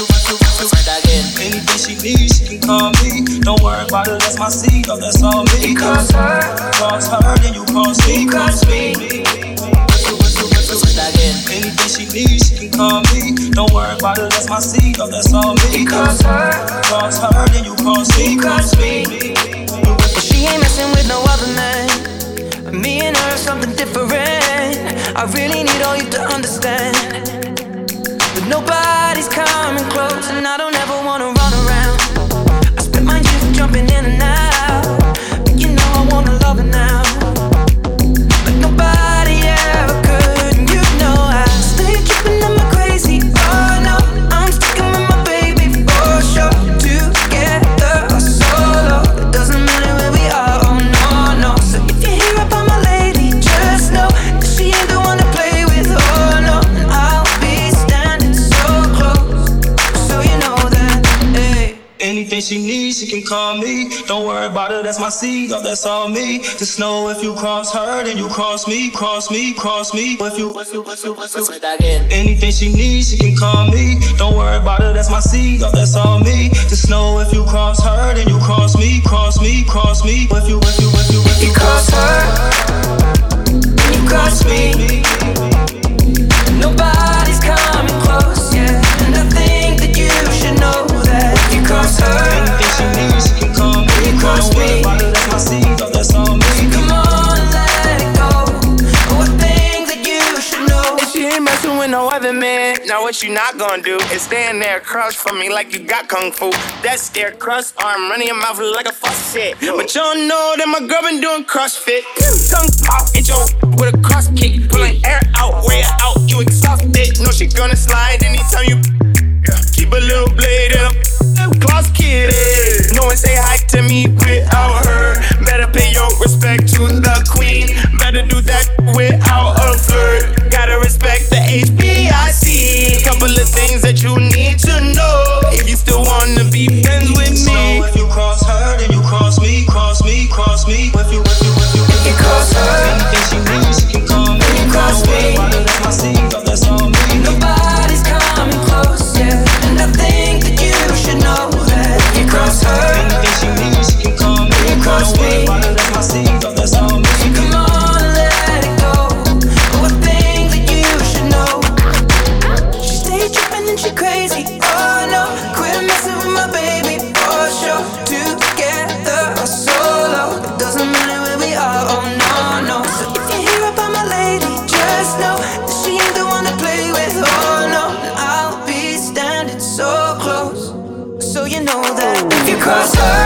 you, if you, again. Anything she needs, she can call me. Don't worry about it, that's my seed, oh, that's all me. Cross her, cross her, then you cross me, cross me. Anything she needs, she can call me. Don't worry about it, that's my seed, oh, that's all me. Cross her, cross her, then you cross me, cross me. She ain't messing with no other man. Me and her, something different. I really need all you to understand. Nobody's coming close, and I don't ever wanna She needs, she can call me. Don't worry about it, that's my seed, oh, that's all me. Just know if you cross her, then you cross me, cross me, cross me. If you, if you, if you, if you, again. Anything she needs, she can call me. Don't worry about it, that's my seed, oh, that's all me. Just know if you cross her, then you cross me, cross me, cross me. If you, if you, if you, if You you cross her, you cross me. Nobody's what you not gonna do is stand there across from me like you got kung fu. That stare cross arm running your mouth like a faucet. But you don't know that my girl been doing CrossFit. Tongue out and Joe with a cross kick, pulling air out, way out. You exhausted. No, she gonna slide anytime you. Keep a little blade in a kid. No one say hi to me without and she crazy. Oh no, quit messing with my baby for sure. Together or solo, it doesn't matter where we are. Oh no, no. So if you hear about my lady, just know that she ain't the one to play with. Oh no, I'll be standing so close, so you know that if you cross her,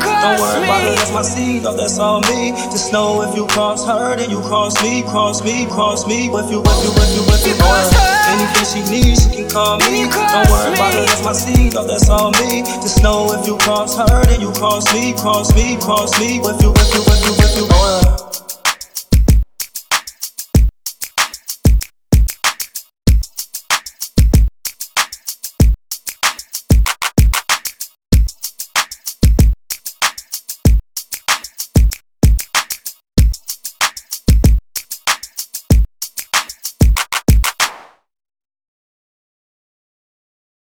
Don't worry about it, that's my seed, oh, that's all me. Just know if you cross her, then you cross me, cross me, cross me. If you, if you, if you, if you, you cross her. Anything she needs, she can call me. Don't worry about it, that's my seed, oh, that's all me. Just know if you cross her, then you cross me, cross me, cross me. If you, if you, if you, if you, oh, yeah.